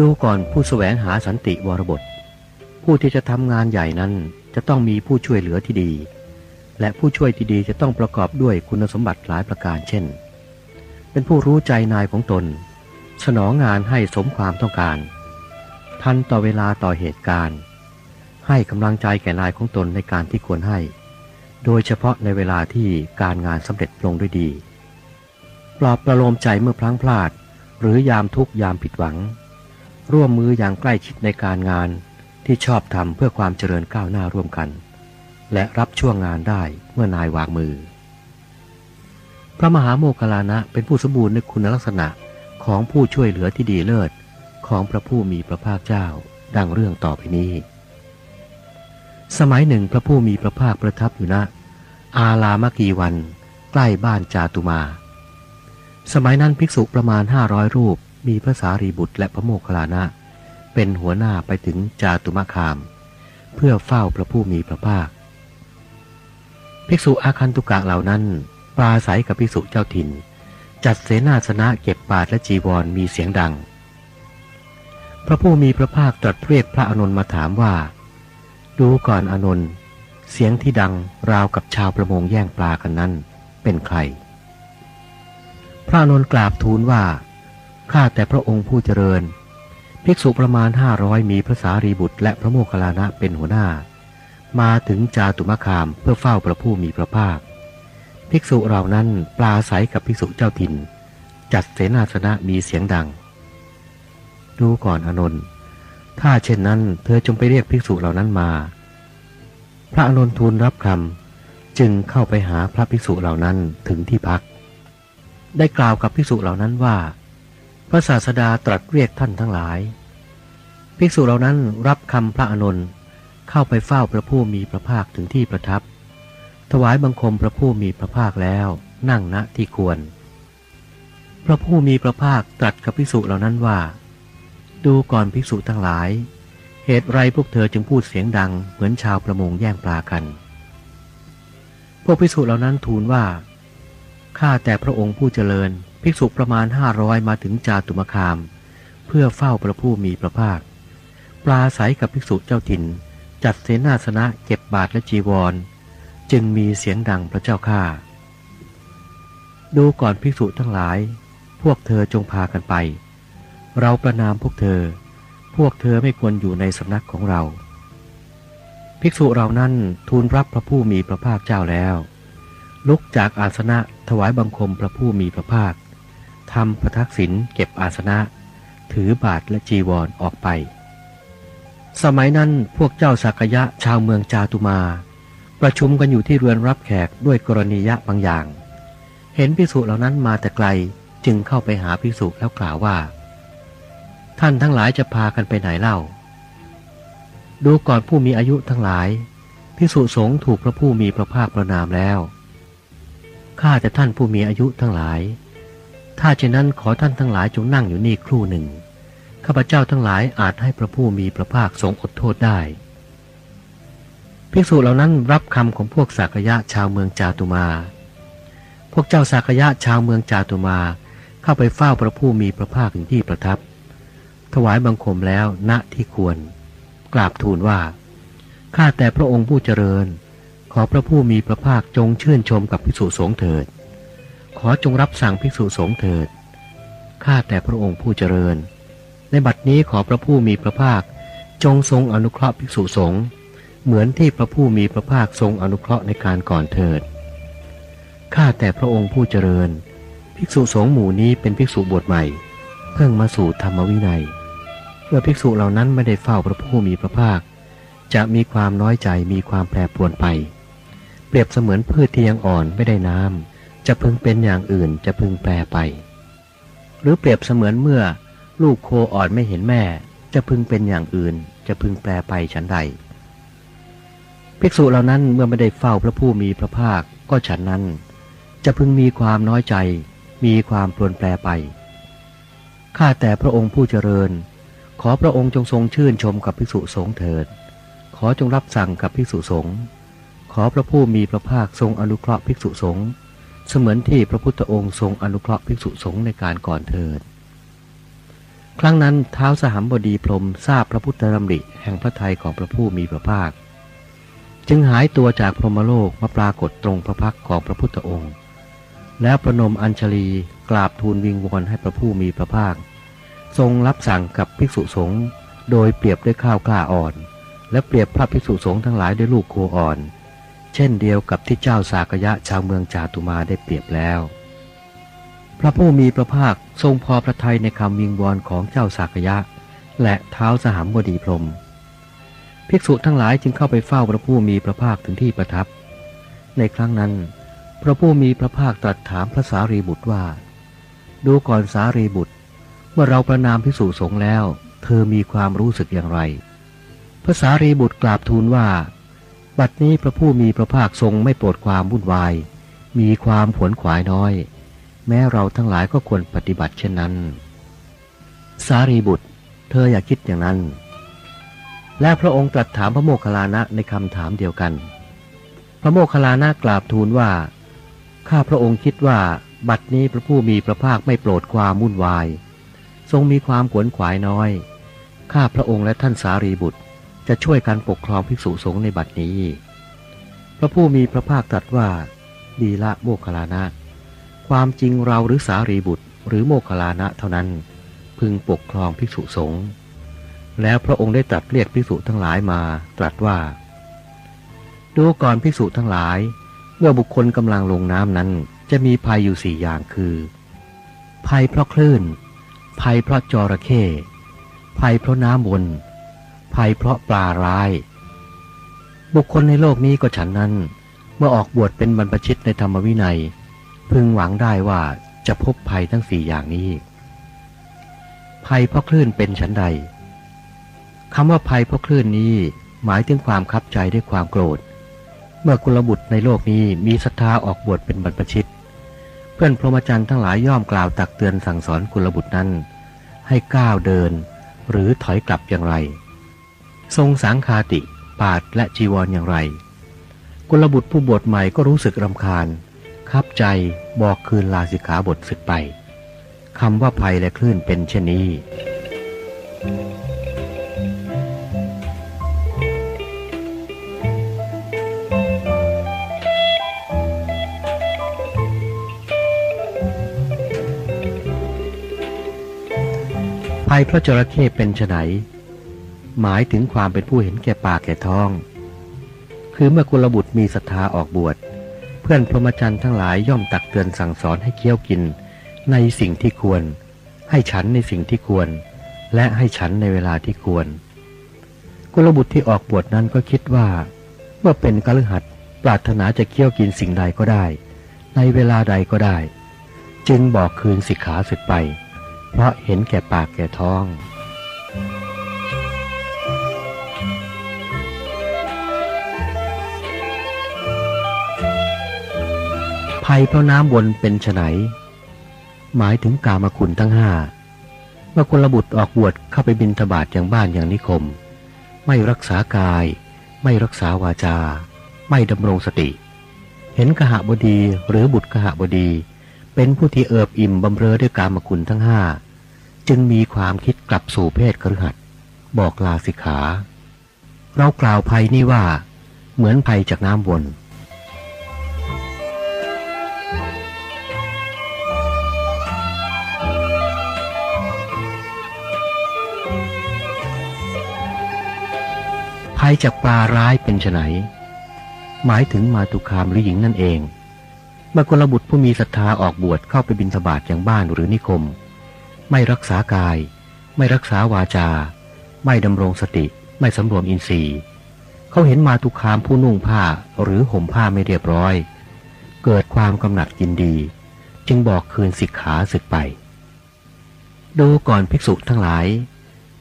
ดูก่อนผู้แสวงหาสันติวรบท ผู้ที่จะทำงานใหญ่นั้นจะต้องมีผู้ช่วยเหลือที่ดี และผู้ช่วยที่ดีจะต้องประกอบด้วยคุณสมบัติหลายประการเช่น เป็นผู้รู้ใจนายของตน สนองงานให้สมความต้องการ ทันต่อเวลาต่อเหตุการณ์ ให้กำลังใจแก่นายของตนในการที่ควรให้ โดยเฉพาะในเวลาที่การงานสำเร็จลงด้วยดี ปลอบประโลมใจเมื่อพลั้งพลาด หรือยามทุกยามผิดหวัง ร่วมมืออย่างใกล้ชิดในการงานที่ชอบทำเพื่อความเจริญก้าวหน้าร่วมกัน และรับช่วงงานได้เมื่อนายวางมือ พระมหาโมคลานะเป็นผู้สมบูรณ์ในคุณลักษณะของผู้ช่วยเหลือที่ดีเลิศของพระผู้มีพระภาคเจ้าดังเรื่องต่อไปนี้ สมัยหนึ่งพระผู้มีพระภาคประทับอยู่ณอาลามกีวัน ใกล้บ้านจาตุมา สมัยนั้นภิกษุประมาณห้าร้อยรูป มีพระสารีบุตรและพระโมคคัลลานะ เป็นหัวหน้าไปถึงจาตุมคาม เพื่อเฝ้าพระผู้มีพระภาค ภิกษุอาคันตุกะเหล่านั้นปราศัยกับภิกษุเจ้าถิ่น จัดเสนาสนะเก็บบาทและจีวรมีเสียงดัง พระผู้มีพระภาคตรัสเรียกพระอานนมาถามว่า ดูก่อนอานนเสียงที่ดังราวกับชาวประมงแย่งปลากันนั้นเป็นใคร พระอนนกราบทูลว่า ข้าแต่พระองค์ผู้เจริญ ภิกษุประมาณห้าร้อยมีพระสารีบุตรและพระโมคคัลลานะเป็นหัวหน้า มาถึงจาตุมคามเพื่อเฝ้าพระผู้มีพระภาค ภิกษุเหล่านั้นปลาใสกับภิกษุเจ้าถิ่น จัดเสนาสนะมีเสียงดัง ดูก่อนอนนท์ถ้าเช่นนั้นเธอจงไปเรียกภิกษุเหล่านั้นมา พระอนนท์ทูลรับคำจึงเข้าไปหาพระภิกษุเหล่านั้นถึงที่พัก ได้กล่าวกับภิกษุเหล่านั้นว่า พระศาสดาตรัสเรียกท่านทั้งหลาย ภิกษุเหล่านั้นรับคำพระอานนเข้าไปเฝ้าพระผู้มีพระภาคถึงที่ประทับ ถวายบังคมพระผู้มีพระภาคแล้วนั่งณที่ควร พระผู้มีพระภาคตรัสกับภิกษุเหล่านั้นว่า ดูก่อนภิกษุทั้งหลาย เหตุไรพวกเธอจึงพูดเสียงดังเหมือนชาวประมงแย่งปลากัน พวกภิกษุเหล่านั้นทูลว่าข้าแต่พระองค์ผู้เจริญ ภิกษุประมาณห้าร้อยมาถึงจาตุมคาม เพื่อเฝ้าพระผู้มีพระภาค ปลาใสกับภิกษุเจ้าถิ่น จัดเสนาสนะเก็บบาทและจีวร จึงมีเสียงดังพระเจ้าข้าดูก่อนภิกษุทั้งหลาย พวกเธอจงพากันไป เราประนามพวกเธอ พวกเธอไม่ควรอยู่ในสำนักของเรา ภิกษุเรานั้นทูลรับพระผู้มีพระภาคเจ้าแล้ว ลุกจากอาสนะถวายบังคมพระผู้มีพระภาค ทำประทักษิณเก็บอาสนะ ถือบาทและจีวรอออกไป สมัยนั้นพวกเจ้าสักยะชาวเมืองจาตุมา ประชุมกันอยู่ที่เรือนรับแขกด้วยกรณียะบางอย่าง เห็นภิกษุเหล่านั้นมาแต่ไกลจึงเข้าไปหาภิกษุแล้วกล่าวว่า ท่านทั้งหลายจะพากันไปไหนเล่า ดูก่อนผู้มีอายุทั้งหลายภิกษุสงฆ์ถูกพระผู้มีพระภาคประนามแล้วข้าแต่ท่านผู้มีอายุทั้งหลาย ถ้าเช่นนั้นขอท่านทั้งหลายจงนั่งอยู่นี่ครู่หนึ่ง ข้าพเจ้าทั้งหลายอาจให้พระผู้มีพระภาคทรงอดโทษได้ ภิกษุเหล่านั้นรับคำของพวกสักยะชาวเมืองจาตุมา พวกเจ้าสักยะชาวเมืองจาตุมาเข้าไปเฝ้าพระผู้มีพระภาคถึงที่ประทับ ถวายบังคมแล้วณที่ควร กราบทูลว่า ข้าแต่พระองค์ผู้เจริญ ขอพระผู้มีพระภาคจงชื่นชมกับภิกษุสงฆ์เถิด ขอจงรับสั่งภิกษุสงฆ์เถิด ข้าแต่พระองค์ผู้เจริญ ในบัดนี้ขอพระผู้มีพระภาค จงทรงอนุเคราะห์ภิกษุสงฆ์เหมือนที่พระผู้มีพระภาคทรงอนุเคราะห์ในการก่อนเถิด ข้าแต่พระองค์ผู้เจริญ ภิกษุสงฆ์หมู่นี้เป็นภิกษุบวชใหม่ เพิ่งมาสู่ธรรมวินัย เมื่อภิกษุเหล่านั้นไม่ได้เฝ้าพระผู้มีพระภาค จะมีความน้อยใจมีความแปรปรวนไป เปรียบเสมือนพืชที่ยังอ่อนไม่ได้น้ำ จะพึงเป็นอย่างอื่นจะพึงแปรไป หรือเปรียบเสมือนเมื่อ ลูกโคอ่อนไม่เห็นแม่ จะพึงเป็นอย่างอื่น จะพึงแปรไปฉันใด ภิกษุเหล่านั้นเมื่อไม่ได้เฝ้าพระผู้มีพระภาคก็ฉันนั้น จะพึงมีความน้อยใจ มีความปรวนแปรไปข้าแต่พระองค์ผู้เจริญ ขอพระองค์จงทรงชื่นชมกับภิกษุสงฆ์เถิด ขอจงรับสั่งกับภิกษุสงฆ์ขอพระผู้มีพระภาคทรงอนุเคราะห์ภิกษุสงฆ์ เสมือนที่พระพุทธองค์ทรงอนุเคราะห์ภิกษุสงฆ์ในการก่อนเถิด ครั้งนั้นเท้าสหัมบดีพรมทราบพระพุทธดำริแห่งพระทัยของพระผู้มีพระภาค จึงหายตัวจากพรหมโลกมาปรากฏตรงพระพักของพระพุทธองค์ แล้วประนมอัญชลีกราบทูลวิงวอนให้พระผู้มีพระภาค ทรงรับสั่งกับภิกษุสงฆ์โดยเปรียบด้วยข้าวกล้าอ่อน และเปรียบพระภิกษุสงฆ์ทั้งหลายด้วยลูกโคอ่อน ช่นเดียวกับที่เจ้าสากยะชาวเมืองจาตุมาได้เปรียบแล้ว พระผู้มีพระภาคทรงพอพระทัยในคำวิงวอนของเจ้าสากยะ และเท้าสหัมบดีพรม ภิกษุทั้งหลายจึงเข้าไปเฝ้าพระผู้มีพระภาคถึงที่ประทับ ในครั้งนั้น พระผู้มีพระภาคตรัสถามพระสารีบุตรว่า ดูก่อนสารีบุตร เมื่อเราประนามภิกษุสงฆ์แล้ว เธอมีความรู้สึกอย่างไร พระสารีบุตรกราบทูลว่า บัดนี้พระผู้มีพระภาคทรงไม่โปรดความวุ่นวาย มีความผวนขวายน้อย แม้เราทั้งหลายก็ควรปฏิบัติเช่นนั้น สารีบุตร เธออย่าคิดอย่างนั้น และพระองค์ตรัสถามพระโมคคัลลานะในคำถามเดียวกัน พระโมคคัลลานะกราบทูลว่า ข้าพระองค์คิดว่า บัดนี้พระผู้มีพระภาคไม่โปรดความวุ่นวาย ทรงมีความขวนขวายน้อย ข้าพระองค์และท่านสารีบุตร จะช่วยกันปกครองภิกษุสงฆ์ในบัดนี้ พระผู้มีพระภาคตรัสว่าดีละโมคลานะ ความจริงเราหรือสารีบุตรหรือโมคลลานะเท่านั้น พึงปกครองภิกษุสงฆ์แล้วพระองค์ได้ตรัสเรียกภิกษุทั้งหลายมาตรัสว่า ดูก่อนภิกษุทั้งหลาย เมื่อบุคคลกำลังลงน้ำนั้น จะมีภัยอยู่สี่อย่างคือ ภัยเพราะคลื่น ภัยเพราะจระเข้ภัยเพราะน้ำวน ภัยเพราะปลาร้าย บุคคลในโลกนี้ก็ฉันนั้น เมื่อออกบวชเป็นบรรพชิตในธรรมวินัย พึงหวังได้ว่าจะพบภัยทั้งสี่อย่างนี้ ภัยเพราะคลื่นเป็นฉันใดคำว่าภัยเพราะคลื่นนี้หมายถึงความคับใจด้วยความโกรธ เมื่อกุลบุตรในโลกนี้มีศรัทธาออกบวชเป็นบรรพชิต เพื่อนพรหมจรรย์ทั้งหลายย่อมกล่าวตักเตือนสั่งสอนกุลบุตรนั้น ให้ก้าวเดิน หรือถอยกลับอย่างไร ทรงสังคาติ ปาดและจีวรออย่างไร กุลบุตรผู้บวชใหม่ก็รู้สึกรำคาญ คับใจบอกคืนลาสิกขาบทศึกไปคำว่าภัยและคลื่นเป็นเช่นนี้ ภัยพระจระเข้เป็นไฉน หมายถึงความเป็นผู้เห็นแก่ปากแก่ท้อง คือเมื่อกุลบุตรมีศรัทธาออกบวช เพื่อนพรหมจรรย์ทั้งหลายย่อมตักเตือนสั่งสอนให้เคี้ยวกิน ในสิ่งที่ควร ให้ฉันในสิ่งที่ควร และให้ฉันในเวลาที่ควร กุลบุตรที่ออกบวชนั้นก็คิดว่า เมื่อเป็นกฤหัสปรารถนาจะเคี้ยวกินสิ่งใดก็ได้ ในเวลาใดก็ได้ จึงบอกคืนสิกขาสึกไป เพราะเห็นแก่ปากแก่ท้อง ภัยเพราะน้ำวนเป็นไฉนหมายถึงกามคุณทั้งห้าเมื่อคนระบุตรออกบวชเข้าไปบินทบาทอย่างบ้านอย่างนิคม ไม่รักษากาย ไม่รักษาวาจา ไม่ดำรงสติ เห็นกหบดีหรือบุตรกหบดี เป็นผู้ที่เอิบอิ่มบำเรอด้วยกามคุณทั้งห้าจึงมีความคิดกลับสู่เพศคฤหัสถ์บอกลาสิกขา เรากล่าวภัยนี่ว่า เหมือนภัยจากน้ำวน ภัยจากปลาร้ายเป็นไฉนหมายถึงมาตุคามหรือหญิงนั่นเองเมื่อกลบุตรผู้มีศรัทธาออกบวชเข้าไปบิณฑบาตอย่างบ้านหรือนิคม ไม่รักษากาย ไม่รักษาวาจา ไม่ดำรงสติ ไม่สำรวมอินทรีย์ เขาเห็นมาตุคามผู้นุ่งผ้าหรือห่มผ้าไม่เรียบร้อย เกิดความกำหนัดยินดี จึงบอกคืนสิกขาศึกไป ดูก่อนภิกษุทั้งหลาย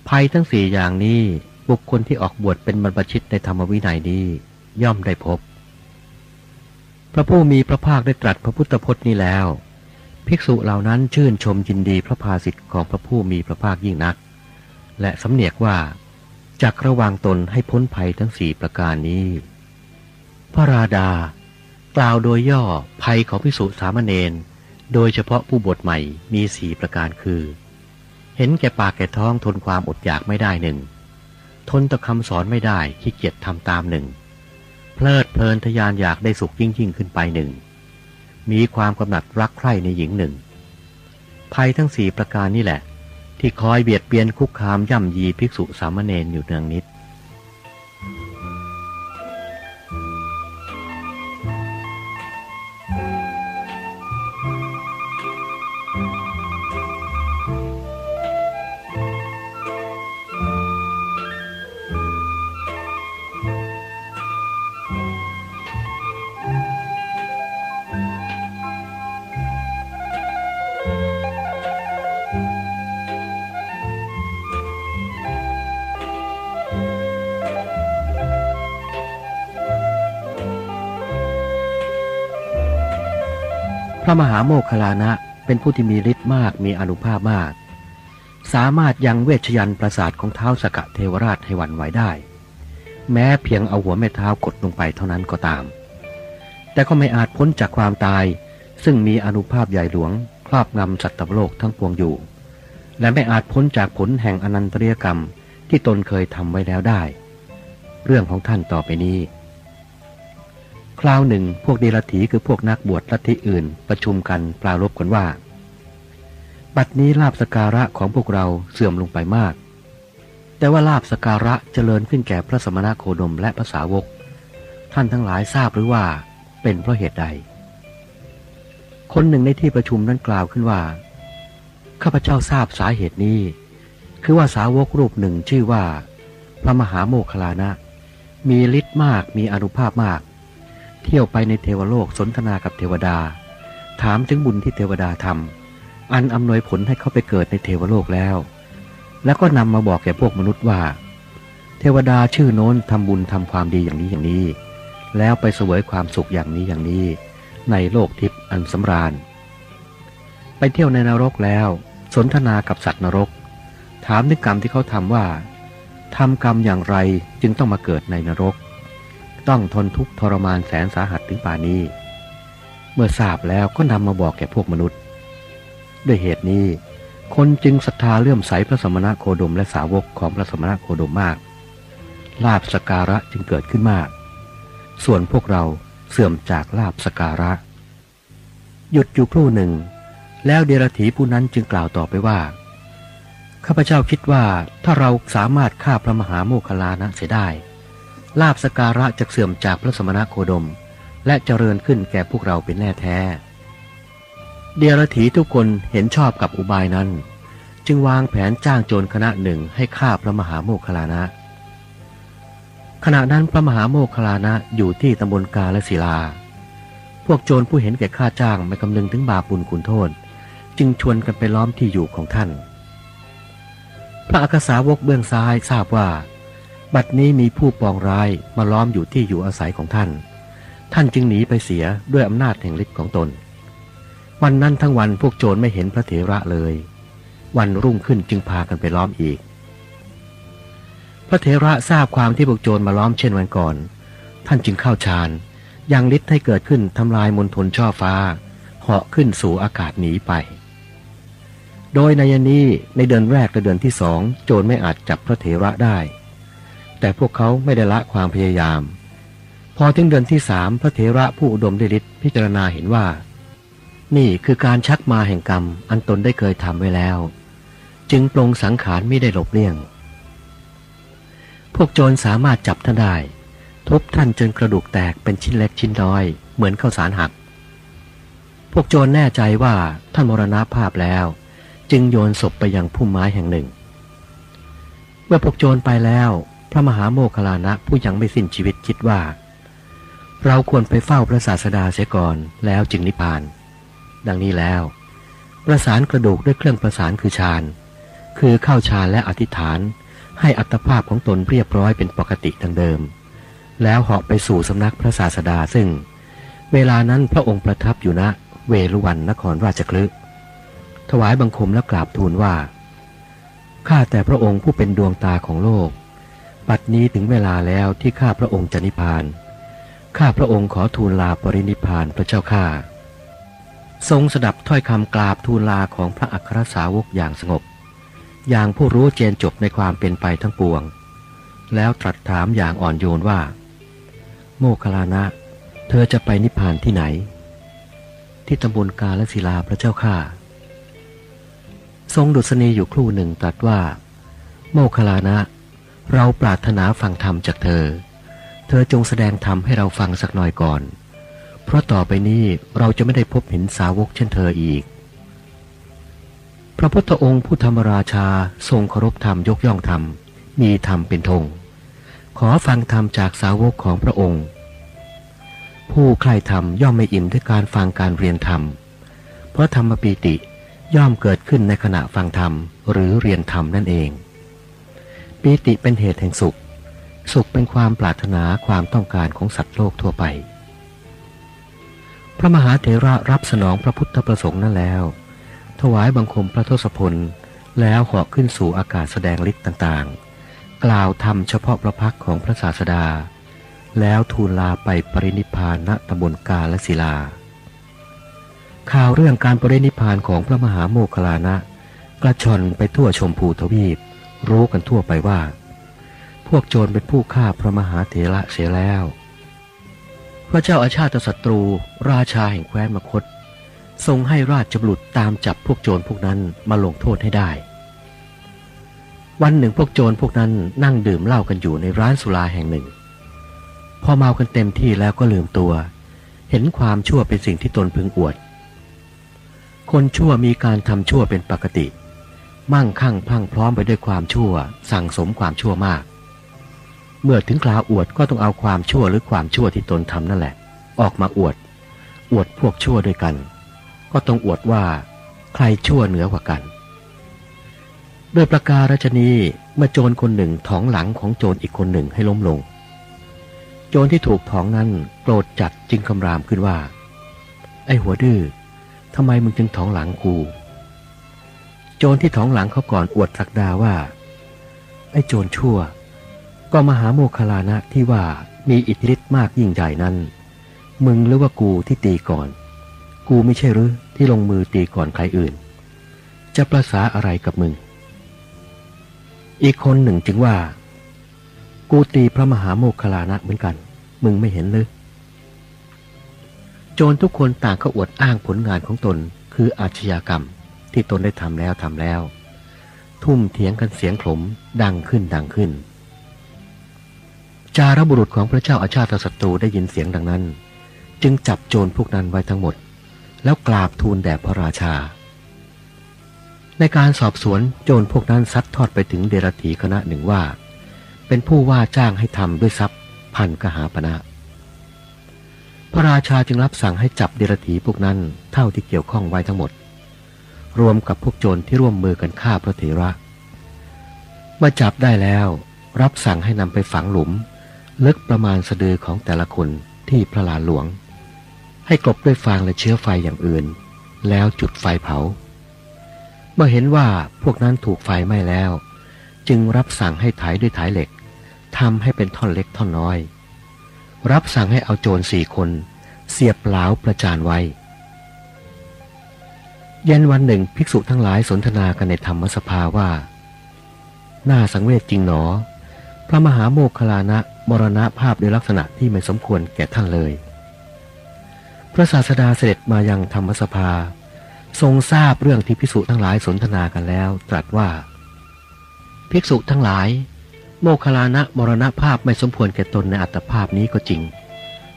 ภัยทั้งสี่อย่างนี้ บุคคลที่ออกบวชเป็นบรรพชิตในธรรมวินัยนี้ย่อมได้พบ พระผู้มีพระภาคได้ตรัสพระพุทธพจน์นี้แล้ว ภิกษุเหล่านั้นชื่นชมยินดีพระภาสิทธิ์ของพระผู้มีพระภาคยิ่งนัก และสำเนียกว่าจักระวางตนให้พ้นภัยทั้งสี่ประการนี้ พระราดา กล่าวโดยย่อภัยของภิกษุสามเณรโดยเฉพาะผู้บวชใหม่มีสี่ประการคือ เห็นแก่ปากแก่ท้องทนความอดอยากไม่ได้หนึ่ง ทนต่อคำสอนไม่ได้ขี้เกียจทำตามหนึ่ง เพลิดเพลินทยานอยากได้สุขยิ่งยิ่งขึ้นไปหนึ่ง มีความกำหนัดรักใคร่ในหญิงหนึ่ง ภัยทั้งสี่ประการนี่แหละ ที่คอยเบียดเบียนคุกคามย่ำยีภิกษุสามเณรอยู่เนืองนิด พระมหาโมคคลานะเป็นผู้ที่มีฤทธิ์มากมีอนุภาพมาก สามารถยังเวชยันประสาทของเท้าสกะเทวราชให้หวันไหวได้ แม้เพียงเอาหัวแม่เท้ากดลงไปเท่านั้นก็ตาม แต่ก็ไม่อาจพ้นจากความตายซึ่งมีอนุภาพใหญ่หลวง ครอบงำสัตว์โลกทั้งปวงอยู่ และไม่อาจพ้นจากผลแห่งอนันตริยกรรมที่ตนเคยทำไว้แล้วได้ เรื่องของท่านต่อไปนี้ คราวหนึ่งพวกเดรัจฉีคือพวกนักบวชลัทธิอื่นประชุมกันปรารบกันว่า บัดนี้ลาบสการะของพวกเราเสื่อมลงไปมาก แต่ว่าลาบสการะเจริญขึ้นแก่พระสมณโคดมและภาษาวก ท่านทั้งหลายทราบหรือว่าเป็นเพราะเหตุใด คนหนึ่งในที่ประชุมนั้นกล่าวขึ้นว่า ข้าพเจ้าทราบสาเหตุนี้ คือว่าสาวกรูปหนึ่งชื่อว่า พระมหาโมคลานะ มีฤทธิ์มากมีอนุภาพมาก เที่ยวไปในเทวโลกสนทนากับเทวดา ถามถึงบุญที่เทวดาทำอันอำนวยผลให้เขาไปเกิดในเทวโลกแล้ว แล้วก็นำมาบอกแก่พวกมนุษย์ว่า เทวดาชื่อโน้นทำบุญทำความดีอย่างนี้อย่างนี้ แล้วไปเสวยความสุขอย่างนี้อย่างนี้ ในโลกทิพย์อันสำราญ ไปเที่ยวในนรกแล้ว สนทนากับสัตว์นรก ถามถึงกรรมที่เขาทำว่าทำกรรมอย่างไรจึงต้องมาเกิดในนรก ต้องทนทุกข์ทรมานแสนสาหัสถึงป่านนี้ เมื่อทราบแล้วก็นำมาบอกแก่พวกมนุษย์ ด้วยเหตุนี้ คนจึงศรัทธาเลื่อมใสพระสมณะโคดมและสาวกของพระสมณะโคดมมากลาบสการะจึงเกิดขึ้นมาก ส่วนพวกเรา เสื่อมจากลาบสการะ หยุดอยู่ครู่หนึ่ง แล้วเดรถีผู้นั้นจึงกล่าวต่อไปว่า ข้าพเจ้าคิดว่าถ้าเราสามารถฆ่าพระมหาโมคลานะเสียได้ ลาบสการะจะเสื่อมจากพระสมณโคดม และเจริญขึ้นแก่พวกเราเป็นแน่แท้ เดรถีทุกคนเห็นชอบกับอุบายนั้น จึงวางแผนจ้างโจรคณะหนึ่งให้ฆ่าพระมหาโมคลานะ ขณะนั้นพระมหาโมคคลานะอยู่ที่ตำบลกาและศิลา พวกโจรผู้เห็นแก่ค่าจ้างไม่คำนึงถึงบาปบุญคุณโทษ จึงชวนกันไปล้อมที่อยู่ของท่าน พระอักษาวกเบื้องซ้ายทราบว่า บัดนี้มีผู้ปองร้ายมาล้อมอยู่ที่อยู่อาศัยของท่าน ท่านจึงหนีไปเสียด้วยอำนาจแห่งฤทธิ์ของตน วันนั้นทั้งวันพวกโจรไม่เห็นพระเถระเลย วันรุ่งขึ้นจึงพากันไปล้อมอีก พระเถระทราบความที่พวกโจรมาล้อมเช่นวันก่อน ท่านจึงเข้าฌานยังฤทธิ์ให้เกิดขึ้นทำลายมณฑลช่อฟ้าเหาะขึ้นสู่อากาศหนีไป โดยในยนี้ในเดือนแรกและเดือนที่สองโจรไม่อาจจับพระเถระได้ แต่พวกเขาไม่ได้ละความพยายาม พอถึงเดือนที่สามพระเถระผู้อุดมด้วยฤทธิ์พิจารณาเห็นว่า นี่คือการชักมาแห่งกรรมอันตนได้เคยทำไว้แล้ว จึงปรงสังขารไม่ได้หลบเลี่ยง พวกโจรสามารถจับท่านได้ ทุบท่านจนกระดูกแตกเป็นชิ้นเล็กชิ้นน้อย เหมือนข้าวสารหัก พวกโจรแน่ใจว่าท่านมรณภาพแล้ว จึงโยนศพไปยังพุ่มไม้แห่งหนึ่ง เมื่อพวกโจรไปแล้ว พระมหาโมคคลลานะผู้ยังไม่สิ้นชีวิตคิดว่า เราควรไปเฝ้าพระศาสดาเสียก่อนแล้วจึงนิพพาน ดังนี้แล้ว ประสานกระดูกด้วยเครื่องประสานคือฌานคือเข้าฌานและอธิษฐาน ให้อัตภาพของตนเรียบร้อยเป็นปกติดังเดิม แล้วเหาะไปสู่สำนักพระศาสดาซึ่ง เวลานั้นพระองค์ประทับอยู่ณเวรุวันนครราชคลึถวายบังคมและกราบทูลว่า ข้าแต่พระองค์ผู้เป็นดวงตาของโลก ปัดนี้ถึงเวลาแล้วที่ข้าพระองค์จะนิพพาน ข้าพระองค์ขอทูลลาปรินิพพานพระเจ้าข้า ทรงสดับถ้อยคำกราบทูลลาของพระอัครสาวกอย่างสงบ อย่างผู้รู้เจนจบในความเป็นไปทั้งปวง แล้วตรัสถามอย่างอ่อนโยนว่า โมคลานะ เธอจะไปนิพพานที่ไหน ที่ตำบลกาลศิลาพระเจ้าข้าทรงดุษณีอยู่ครู่หนึ่งตรัสว่า โมคลานะ เราปรารถนาฟังธรรมจากเธอ เธอจงแสดงธรรมให้เราฟังสักหน่อยก่อน เพราะต่อไปนี้เราจะไม่ได้พบเห็นสาวกเช่นเธออีก พระพุทธองค์ผู้ธรรมราชาทรงเคารพธรรมยกย่องธรรม มีธรรมเป็นธง ขอฟังธรรมจากสาวกของพระองค์ ผู้ใคร่ธรรมย่อมไม่อิ่มด้วยการฟังการเรียนธรรม เพราะธรรมปีติย่อมเกิดขึ้นในขณะฟังธรรมหรือเรียนธรรมนั่นเอง ปีติเป็นเหตุแห่งสุข สุขเป็นความปรารถนาความต้องการของสัตว์โลกทั่วไป พระมหาเถระรับสนองพระพุทธประสงค์นั้นแล้ว ถวายบังคมพระทศพล แล้วเหาะขึ้นสู่อากาศแสดงฤทธิ์ต่างๆ กล่าวธรรมเฉพาะพระพักของพระศาสดา แล้วทูลลาไปปรินิพานณตำบลกาและศิลา ข่าวเรื่องการปรินิพานของพระมหาโมคคลานะ กระชอนไปทั่วชมพูทวีป รู้กันทั่วไปว่า พวกโจรเป็นผู้ฆ่าพระมหาเถระเสียแล้ว พระเจ้าอาชาติศัตรู ราชาแห่งแคว้นมคต ทรงให้ราชบุตรตามจับพวกโจรพวกนั้นมาลงโทษให้ได้ วันหนึ่งพวกโจรพวกนั้นนั่งดื่มเหล้ากันอยู่ในร้านสุราแห่งหนึ่ง พอเมากันเต็มที่แล้วก็ลืมตัว เห็นความชั่วเป็นสิ่งที่ตนพึงอวด คนชั่วมีการทำชั่วเป็นปกติ มั่งคั่งพังพร้อมไปด้วยความชั่ว สั่งสมความชั่วมาก เมื่อถึงคราวอวดก็ต้องเอาความชั่วหรือความชั่วที่ตนทำนั่นแหละ ออกมาอวด อวดพวกชั่วด้วยกัน ก็ต้องอวดว่าใครชั่วเหนือกว่ากันโดยประการชนีเมื่อโจรคนหนึ่งถองหลังของโจรอีกคนหนึ่งให้ล้มลง โจรที่ถูกถองนั้นโกรธจัดจึงคำรามขึ้นว่า ไอ้หัวดื้อทำไมมึงจึงถองหลังกูโจรที่ถองหลังเขาก่อนอวดสักดาว่า ไอ้โจรชั่ว ก็มหาโมคลานะที่ว่ามีอิทธิฤทธิ์มากยิ่งใหญ่นั้น มึงหรือว่ากูที่ตีก่อน กูไม่ใช่หรือที่ลงมือตีก่อนใครอื่น จะประสาอะไรกับมึง อีกคนหนึ่งจึงว่า กูตีพระมหาโมคคลานะเหมือนกัน มึงไม่เห็นหรือโจรทุกคนต่างก็อวดอ้างผลงานของตนคืออาชญากรรมที่ตนได้ทำแล้วทำแล้ว ทุ่มเถียงกันเสียงขลมดังขึ้นดังขึ้น จารบุรุษของพระเจ้าอาชาติศัตรูได้ยินเสียงดังนั้น จึงจับโจรพวกนั้นไว้ทั้งหมด แล้วกราบทูลแด่พระราชา ในการสอบสวนโจรพวกนั้นซัดทอดไปถึงเดรธีคณะหนึ่งว่า เป็นผู้ว่าจ้างให้ทำด้วยทรัพย์พันกหาปณะพระราชาจึงรับสั่งให้จับเดรธีพวกนั้นเท่าที่เกี่ยวข้องไว้ทั้งหมด รวมกับพวกโจรที่ร่วมมือกันฆ่าพระเถระเมื่อจับได้แล้วรับสั่งให้นำไปฝังหลุม ลึกประมาณสะดือของแต่ละคนที่พระลานหลวง ให้กลบด้วยฟางและเชื้อไฟอย่างอื่น แล้วจุดไฟเผา เมื่อเห็นว่าพวกนั้นถูกไฟไหม้แล้ว จึงรับสั่งให้ถ่ายด้วยถ่ายเหล็กทำให้เป็นท่อนเล็กท่อนน้อย รับสั่งให้เอาโจรสี่คน เสียบเหลาประจานไว้เย็นวันหนึ่งภิกษุทั้งหลายสนทนากันในธรรมสภาว่า น่าสังเวชจริงหนอ พระมหาโมคคลานะมรณภาพด้วยลักษณะที่ไม่สมควรแก่ท่านเลย ระศาสดาเสด็จมายังธรรมสภา ทรงทราบเรื่องที่ภิกษุทั้งหลายสนทนากันแล้ว ตรัสว่า ภิกษุทั้งหลาย โมคคลานะมรณภาพไม่สมควรแก่ตนในอัตภาพนี้ก็จริง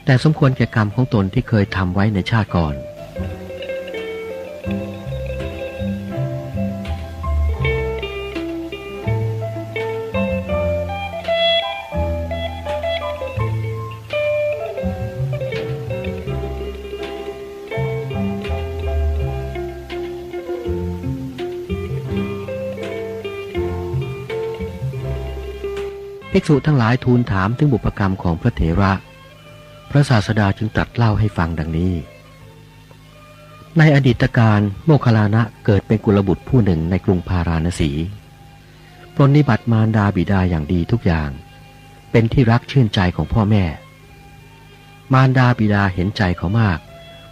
แต่สมควรแก่กรรมของตนที่เคยทำไว้ในชาติก่อน กษุทั้งหลายทูลถามถึงบุพกรรมของพระเถระ พระศาสดาจึงตรัสเล่าให้ฟังดังนี้ ในอดีตการโมคคลานะเกิดเป็นกุลบุตรผู้หนึ่งในกรุงพาราณสีปรนนิบัติมารดาบิดาอย่างดีทุกอย่าง เป็นที่รักชื่นใจของพ่อแม่ มารดาบิดาเห็นใจเขามาก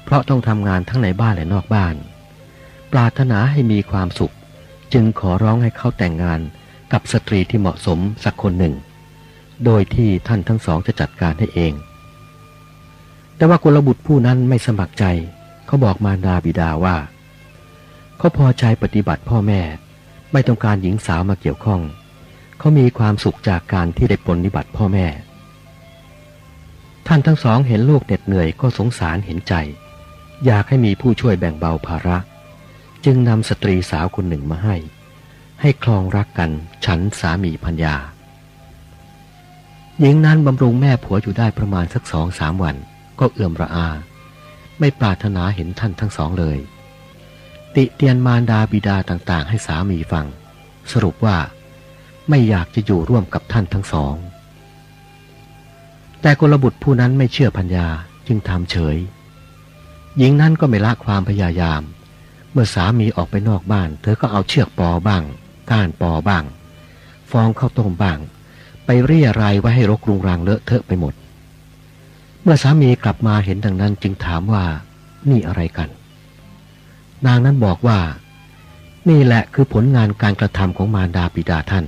เพราะต้องทำงานทั้งในบ้านและนอกบ้าน ปรารถนาให้มีความสุข จึงขอร้องให้เขาแต่งงานกับสตรีที่เหมาะสมสักคนหนึ่ง โดยที่ท่านทั้งสองจะจัดการให้เอง แต่ว่ากุลบุตรผู้นั้นไม่สมัครใจ เขาบอกมารดาบิดาว่า เขาพอใจปฏิบัติพ่อแม่ ไม่ต้องการหญิงสาวมาเกี่ยวข้อง เขามีความสุขจากการที่ได้ปฏิบัติพ่อแม่ ท่านทั้งสองเห็นลูกเหน็ดเหนื่อยก็สงสารเห็นใจ อยากให้มีผู้ช่วยแบ่งเบาภาระ จึงนำสตรีสาวคนหนึ่งมาให้ ให้คลองรักกันฉันสามีพัญญา หญิงนั้นบำรุงแม่ผัวอยู่ได้ประมาณสักสองสามวัน ก็เอื่อมระอา ไม่ปรารถนาเห็นท่านทั้งสองเลย ติเตียนมารดาบิดาต่างๆ ให้สามีฟัง สรุปว่าไม่อยากจะอยู่ร่วมกับท่านทั้งสอง แต่กลบุตรผู้นั้นไม่เชื่อพัญญาจึงทำเฉย หญิงนั้นก็ไม่ละความพยายาม เมื่อสามีออกไปนอกบ้าน เธอก็เอาเชือกปอบ้าง ก้านปอบ้าง ฟองข้าวต้มบ้าง ไปเรียรายไว้ให้รกรุงรังเลอะเทอะไปหมด เมื่อสามีกลับมาเห็นดังนั้นจึงถามว่านี่อะไรกัน นางนั้นบอกว่า นี่แหละคือผลงานการกระทำของมารดาบิดาท่าน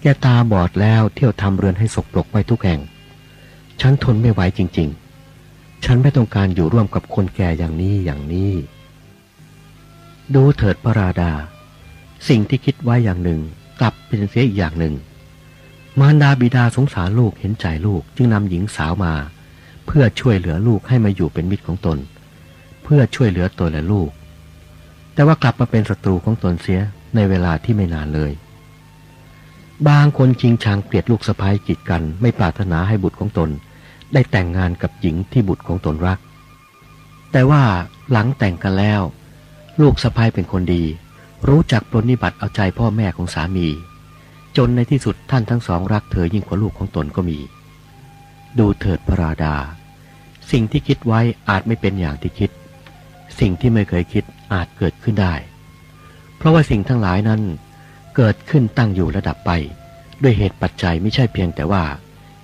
แกตาบอดแล้วเที่ยวทำเรือนให้สกปรกไว้ทุกแห่ง ฉันทนไม่ไหวจริง ๆ ฉันไม่ต้องการอยู่ร่วมกับคนแก่อย่างนี้อย่างนี้ ดูเถิดพระราดา สิ่งที่คิดไว้อย่างหนึ่ง กลับเป็นเสียอีกอย่างหนึ่ง มารดาบิดาสงสารลูกเห็นใจลูกจึงนำหญิงสาวมา เพื่อช่วยเหลือลูกให้มาอยู่เป็นมิตรของตน เพื่อช่วยเหลือตนและลูก แต่ว่ากลับมาเป็นศัตรูของตนเสียในเวลาที่ไม่นานเลย บางคนจริงชังเกลียดลูกสะพ้ายกีดกันไม่ปรารถนาให้บุตรของตน ได้แต่งงานกับหญิงที่บุตรของตนรัก แต่ว่าหลังแต่งกันแล้ว ลูกสะพ้ายเป็นคนดี รู้จักปรนนิบัติเอาใจพ่อแม่ของสามี จนในที่สุดท่านทั้งสองรักเธอยิ่งกว่าลูกของตนก็มี ดูเถิดพระราดา สิ่งที่คิดไว้อาจไม่เป็นอย่างที่คิด สิ่งที่ไม่เคยคิดอาจเกิดขึ้นได้ เพราะว่าสิ่งทั้งหลายนั้น เกิดขึ้นตั้งอยู่ระดับไป ด้วยเหตุปัจจัยไม่ใช่เพียงแต่ว่า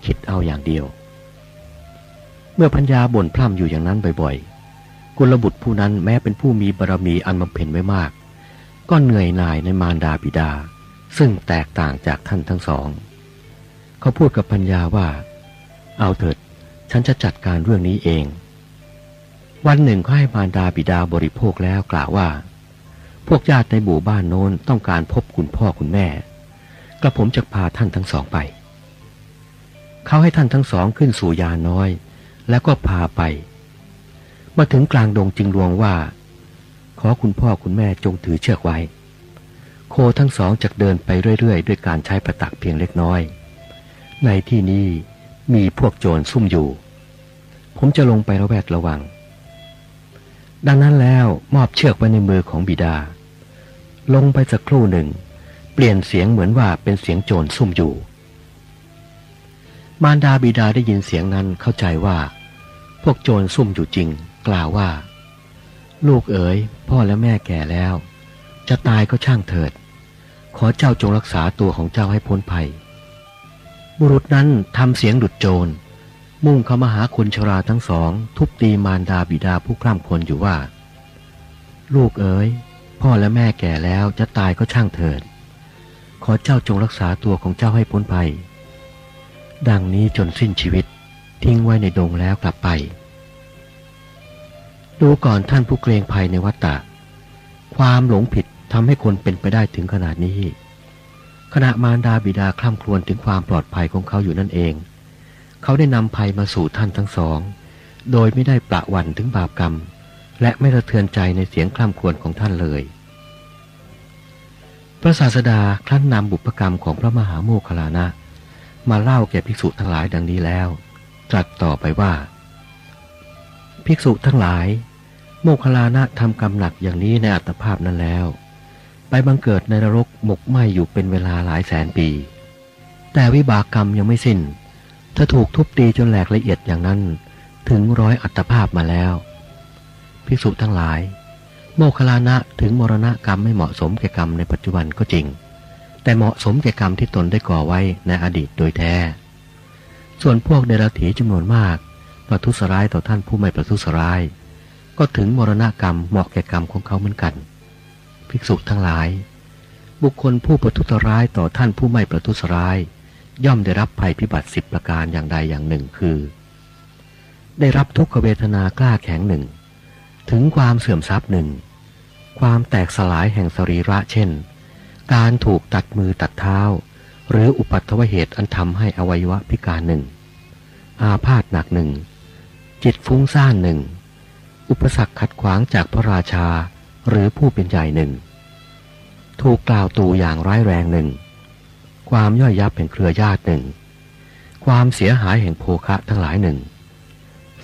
คิดเอาอย่างเดียว เมื่อพัญญาบ่นพร่ำอยู่อย่างนั้นบ่อยๆกุลบุตรผู้นั้นแม้เป็นผู้มีบารมีอันบำเพ็ญไว้มาก ก็เหนื่อยหน่ายในมารดาบิดา ซึ่งแตกต่างจากท่านทั้งสอง เขาพูดกับพัญญาว่า เอาเถิด ฉันจะจัดการเรื่องนี้เอง วันหนึ่งเขาให้มารดาบิดาบริโภคแล้วกล่าวว่า พวกญาติในหมู่บ้านโน้นต้องการพบคุณพ่อคุณแม่ กระผมจะพาท่านทั้งสองไป เขาให้ท่านทั้งสองขึ้นสู่ยาน้อย แล้วก็พาไป มาถึงกลางดงจึงรวงว่า ขอคุณพ่อคุณแม่จงถือเชือกไว้ โคทั้งสองจะเดินไปเรื่อยๆ ด้วยการใช้ประตักเพียงเล็กน้อย ในที่นี้มีพวกโจรซุ่มอยู่ ผมจะลงไประแวดระวัง ดังนั้นแล้วมอบเชือกไว้ในมือของบิดา ลงไปสักครู่หนึ่ง เปลี่ยนเสียงเหมือนว่าเป็นเสียงโจรซุ่มอยู่ มารดาบิดาได้ยินเสียงนั้นเข้าใจว่า พวกโจรซุ่มอยู่จริง กล่าวว่า ลูกเอ๋ยพ่อและแม่แก่แล้ว จะตายก็ช่างเถิด ขอเจ้าจงรักษาตัวของเจ้าให้พ้นภัย บุรุษนั้นทำเสียงดุดโจร มุ่งเข้ามาหาคนชราทั้งสอง ทุบตีมารดาบิดาผู้กล้ำคนอยู่ว่า ลูกเอ๋ย พ่อและแม่แก่แล้วจะตายก็ช่างเถิด ขอเจ้าจงรักษาตัวของเจ้าให้พ้นภัย ดังนี้จนสิ้นชีวิต ทิ้งไว้ในดงแล้วกลับไป ดูก่อนท่านผู้เกรงภัยในวัฏฏะความหลงผิด ทำให้คนเป็นไปได้ถึงขนาดนี้ ขณะมารดาบิดาคล่ำครวญถึงความปลอดภัยของเขาอยู่นั่นเอง เขาได้นำภัยมาสู่ท่านทั้งสอง โดยไม่ได้ประวันถึงบาปกรรม และไม่สะเทือนใจในเสียงคล่ำครวญของท่านเลย พระศาสดาครั้นนำบุพกรรมของพระมหาโมคคลานะ มาเล่าแก่ภิกษุทั้งหลายดังนี้แล้ว ตรัสต่อไปว่า ภิกษุทั้งหลาย โมคคลานะทำกรรมหนักอย่างนี้ในอัตภาพนั้นแล้ว ไปบังเกิดในนรกหมกไหมอยู่เป็นเวลาหลายแสนปี แต่วิบากกรรมยังไม่สิ้น เธอถูกทุบตีจนแหลกละเอียดอย่างนั้น ถึงร้อยอัตภาพมาแล้ว ภิกษุทั้งหลาย โมคคลานะถึงมรณะกรรมไม่เหมาะสมแก่กรรมในปัจจุบันก็จริง แต่เหมาะสมแก่กรรมที่ตนได้ก่อไว้ในอดีตโดยแท้ ส่วนพวกเดรัจฉีจำนวนมากประทุษร้ายต่อท่านผู้ไม่ประทุษร้าย ก็ถึงมรณะกรรมเหมาะแก่กรรมของเขาเหมือนกัน ภิกษุทั้งหลาย บุคคลผู้ประทุษร้ายต่อท่านผู้ไม่ประทุษร้าย ย่อมได้รับภัยพิบัติสิบประการอย่างใดอย่างหนึ่งคือ ได้รับทุกขเวทนากล้าแข็งหนึ่ง ถึงความเสื่อมทรัพย์หนึ่ง ความแตกสลายแห่งสรีระเช่น การถูกตัดมือตัดเท้า หรืออุปัตถวเหตุอันทำให้อวัยวะพิการหนึ่ง อาพาธหนักหนึ่ง จิตฟุ้งซ่านหนึ่ง อุปสรรคขัดขวางจากพระราชา หรือผู้เป็นใหญ่หนึ่ง ถูกกล่าวตูอย่างร้ายแรงหนึ่ง ความย่อยยับแห่งเครือญาติหนึ่ง ความเสียหายแห่งโภคะทั้งหลายหนึ่ง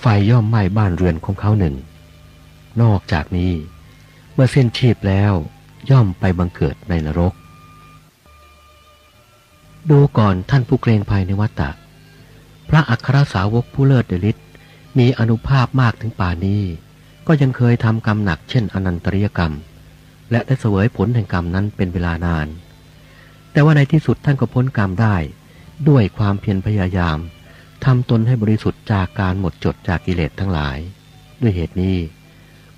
ไฟย่อมไหม้บ้านเรือนของเขาหนึ่ง นอกจากนี้ เมื่อเส้นชีพแล้วย่อมไปบังเกิดในนรก ดูก่อนท่านผู้เกรงภัยในวัฏฏะพระอัครสาวกผู้เลิศเดลิศมีอนุภาพมากถึงป่านี้ ก็ยังเคยทำกรรมหนักเช่นอนันตริยกรรม และได้เสวยผลแห่งกรรมนั้นเป็นเวลานาน แต่ว่าในที่สุดท่านก็พ้นกรรมได้ ด้วยความเพียรพยายามทำตนให้บริสุทธิ์จากการหมดจดจากกิเลสทั้งหลาย ด้วยเหตุนี้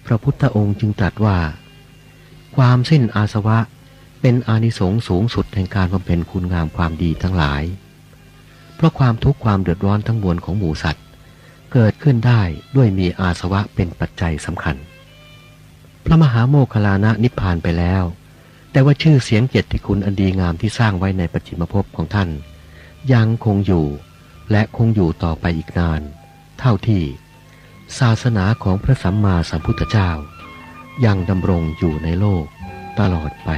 พระพุทธองค์จึงตรัสว่า ความสิ้นอาสวะเป็นอานิสงส์สูงสุดแห่งการบำเพ็ญคุณงามความดีทั้งหลาย เพราะความทุกข์ความเดือดร้อนทั้งมวลของหมู่สัตว์ เกิดขึ้นได้ด้วยมีอาสวะเป็นปัจจัยสำคัญ พระมหาโมคคลานะนิพพานไปแล้ว แต่ว่าชื่อเสียงเกียรติคุณอันดีงามที่สร้างไว้ในปัจฉิมภพของท่าน ยังคงอยู่และคงอยู่ต่อไปอีกนาน เท่าที่ ศาสนาของพระสัมมาสัมพุทธเจ้า ยังดำรงอยู่ในโลกตลอดไป